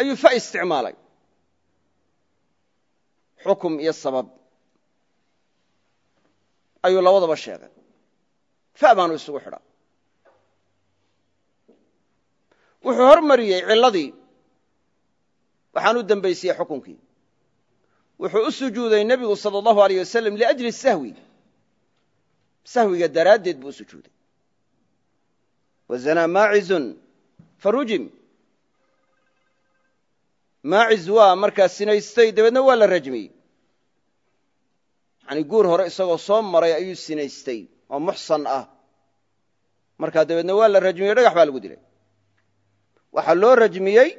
ayuu fa isticmaalay. Xukum iyo sabab. Ayuu labadaba sheegay. Fa baanu isugu xidha wuxuu hormariyey cilladii. Waxaan u dembaysiyey xukunkii. Wuxuu u sujuuday nebigu sala allahu aleyh wasalam liajli sahwi. Sahwiga daraaddeed buu u sujuuday wa zanaa maacizun farujim maaciz waa markaa sinaystay dabeedna waa la rajmiyey yani guur hore isagoo soo maray ayuu sinaystay oo muxsan ah markaa dabeedna waa la rajmiyey dhagax baa lagu dilay waxaa loo rajmiyey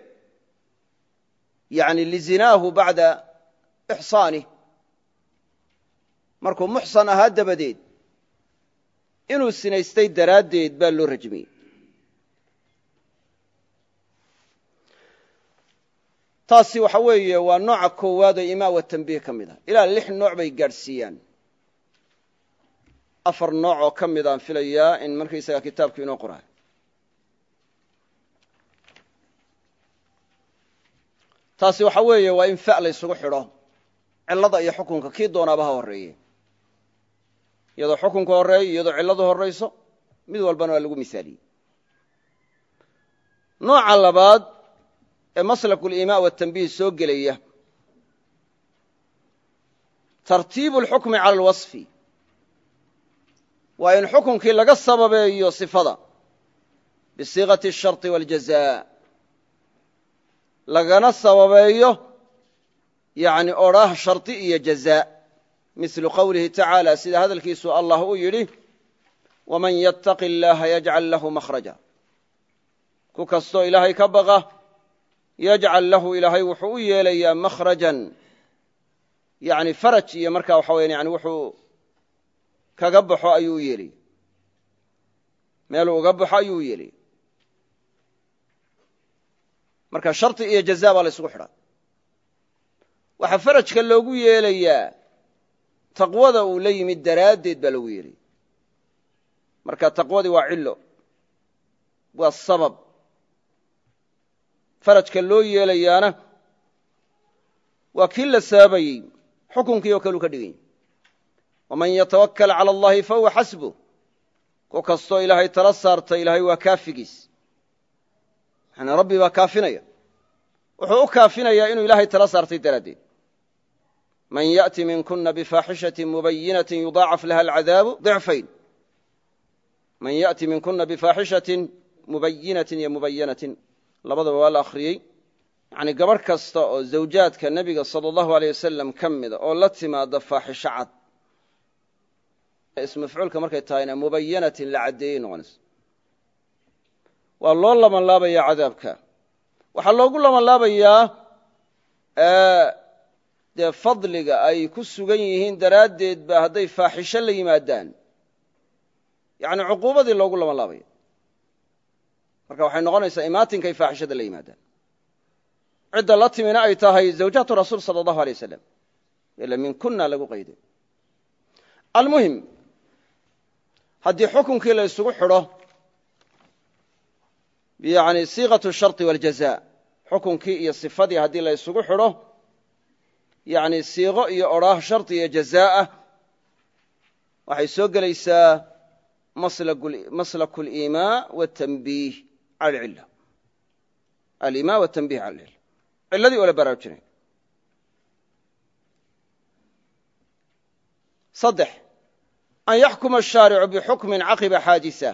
yani lizinaahu bacda ixsaanih markuu muxsan ahaa dabadeed inuu sinaystay daraaddeed baa loo rajmiyey taasi waxa weeye waa nooca koowaad oo wa tambiih ka mid ah. Ilaa lix nooc bay gaadhsiiyaan. Afar nooc oo ka mid aan filayaa in markaysaga kitaabku inoo qoraay taasi waxa weeye waa in fa la ysugu xidho. Cillada iyo xukunka kii doonaaba ha horreeye iyadoo xukunka horreeyo iyadoo cilladu horrayso mid walbana waa lagu misaaliyey. Nooca labaad ee maslakulimaa watambiih soo gelaya tartiibu alxukmi cala alwasfi waa in xukunkii laga sababeeyo sifada bisiiqati asharطi waاljaza lagana sababeeyo yani odhaah shardi iyo jaza milu qowlihi tacaala sida hadalkiisu allah uu yidhi waman yattaqi اllaha yajcal lahu makhraja ku kastoo ilaahay ka baqa yajcal lahu ilaahay wuxuu u yeelayaa makhrajan yani faraj iyo markaa waxa weya yani wuxuu kaga baxo ayuu u yeelaya meeluu uga baxo ayuu u marka shardi iyo jaza baa la ysugu xidhaa waxaa farajka loogu yeelayaa taqwada uu la yimid daraaddeed baa loogu yeelaya marka taqwadii waa cillo waa sabab farajka loo yeelayaana waa kii la saabayey xukunkii oo kalu ka dhigany waman yatawakal cala allahi fahuwa xasbuh ku kastoo ilaahay tala saarta ilaahay waa kaafigiis. Yani rabbi baa kaafinaya. Wuxuu u kaafinayaa inuu ilaahay tala saartay daraaddeed. Man yaأti minkuna bifaaxishati mubayinati yudaacaf laha alcadaabu ضicfayn man yati minkuna bifaaxishatin mubayinatin iyo mubayanatin labadaba waa la akhriyey. Yani gabadh kasta oo zawjaadka nebiga salى اllahu aleyh wasalam ka mida oo la timaada faaxisho cad. Ismafcuulka markay tahayna mubayanatin la caddeeyey noqonayso waa loo labanlaabaya cadaabka. Waxaa loogu labanlaabayaa dee fadliga ay ku sugan yihiin daraaddeed ba hadday faaxisho la yimaadaan. Yani cuquubadii loogu labanlaabaya marka waxay noqonaysaa imaatinkay faaxishada la yimaadaan cidda la timina ay tahay zawjaatu rasuul sala allahu alay wasalam ila min kuna lagu qayday almuhim haddii xukunkii la xidho yani siiqatu sharطi waljaza xukunkii iyo sifadii haddii la xidho yani siiqo iyo odhaah shardi iyo jazaaah waxay soo gelaysaa maslaku alimaa watanbiih cala alcilla alima watanbih cala alcilla cilladii oo la baraarujinay saddex an yaxkuma ashaaricu bixukmin caqiba xaadisa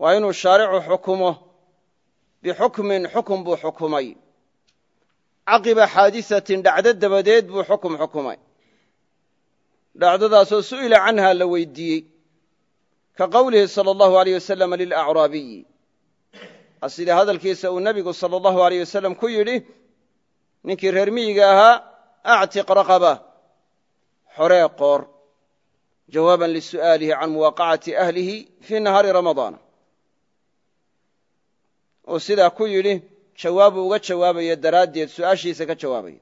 waa inuu shaaricu xukumo bixukmin xukun buu xukumay caqiba xaadisatin dhacdo dabadeed buu xukum xukumay dhacdadaasoo su'ila canha la weydiiyey ka qowlihi sala allahu aleyh wasalam lilacraabiyi sida hadalkiisa uu nebigu sala allahu aleyh wasalam ku yidhi ninkii reer miyiga ahaa actiq raqaba xoree qoor jawaaban lisu'aalihi can muwaaqacati ahlihi fii nahaari ramadaana oo sidaa ku yidhi jawaabuu uga jawaabaya daraaddeed su'aashiisa ka jawaabaya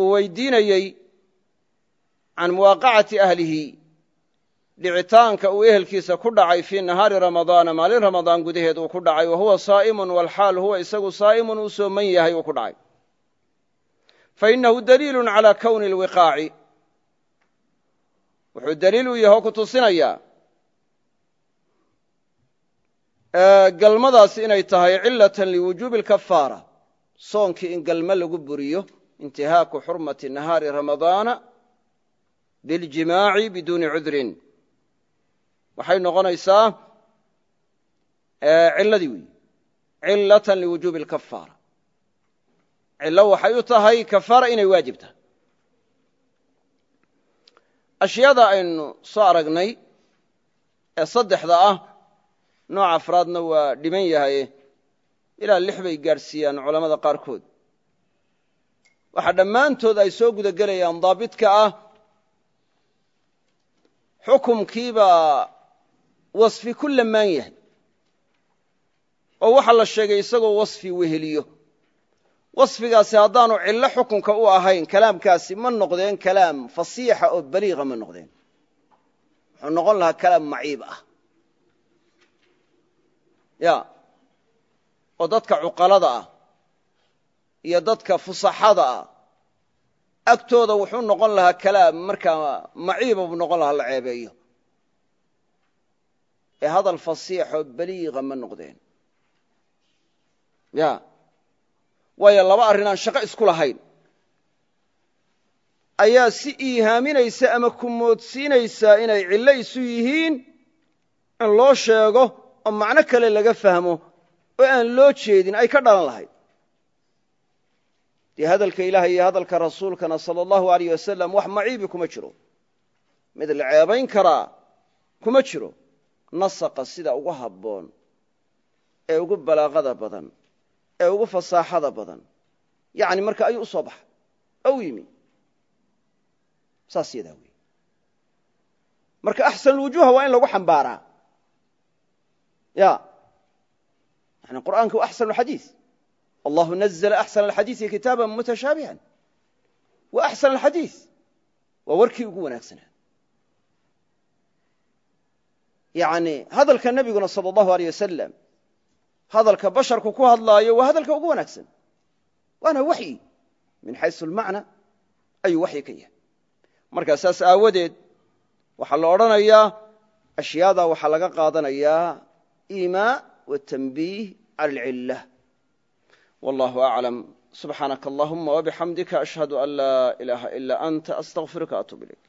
uu weydiinayey can muwaaqacati ahlihi dhicitaanka uu ehelkiisa ku dhacay fii nahaari ramadaana maalin ramadaan gudaheed uu ku dhacay wa huwa saa'imun walxaal huwa isagu saa'imun uu sooman yahay uu ku dhacay. Fainahu daliilu calaa kowni alwiqaaci. Wuxuu daliil u yahay oo ku tusinayaa galmadaas inay tahay cilatan liwujuubi alkafaara soonkii in galmo lagu buriyo intihaaku xurmati nahaari ramadaana biاljimaaci biduuni cudrin waxay noqonaysaa ciladii weyi cilatan liwujuubi alkafaara cillo waxay u tahay kafaara inay waajib tahay. Ashyaada aynu soo aragnay ee saddexda ah nooc afraadna waa dhiman yahaye ilaa lix bay gaadhsiiyaan culammada qaarkood. Waxaa dhammaantood ay soo guda gelayaan daabidka ah xukumkiibaa wasfi ku lamaan yahay. Oo waxaa la sheegay isagoo wasfi weheliyo. Wasfigaasi haddaanu cillo xukunka u ahayn kalaamkaasi ma noqdeen kalaam fasiixa oo baliiqa ma noqdeen. Wuxuu noqon lahaa kalaam maciib ah. Ya oo dadka cuqalada ah iyo dadka fusaxada ah agtooda wuxuu noqon lahaa kalaam markaa maciiba buu noqon lahaa la ceebeeyo ee hadal fasiixoo baliiqa ma noqdeen. Ya. Waayo laba arrin aan shaqo isku lahayn. Ayaa si iihaaminaysa ama ku moodsiinaysaa inay cillo isu yihiin in loo sheego oo macno kale laga fahmo oo aan loo jeedin ay ka dhalan lahayd. Dee hadalka ilaah iyo hadalka rasuulkana sala allahu aleyh wasalam wax maciibi kuma jiro. Mid la ceebayn karaa kuma jiro nasaqa sida ugu habboon ee ugu balaaqada badan ee ugu fasaaxada badan. Yani marka ayuu u soo baxay. Oo u yimi. Saas wey marka axsanulwujuuha waa in lagu xambaaraa. Ya. Yani qur'aanka wa axsan xadiis allahu nazla axsan alxadiisi kitaaba mutashaabihan wa axsan alxadiis. Waa warkii ugu wanaagsanaa yani hadalka nebiguna sala allahu aleyh wasalam hadalka basharku ku hadlaayo waa hadalka ugu wanaagsan. Waana waxyi min xaysu almacna ayuu waxyi ka yahay. Markaa saas aawadeed waxaa la odhanayaa ashyaada waxaa laga qaadanayaa imaa watanbiih cala wallahu aclam subxaanaka allahuma wabixamdika ashhadu an laa ilaaha ila anta astaqfiruka atub ilayk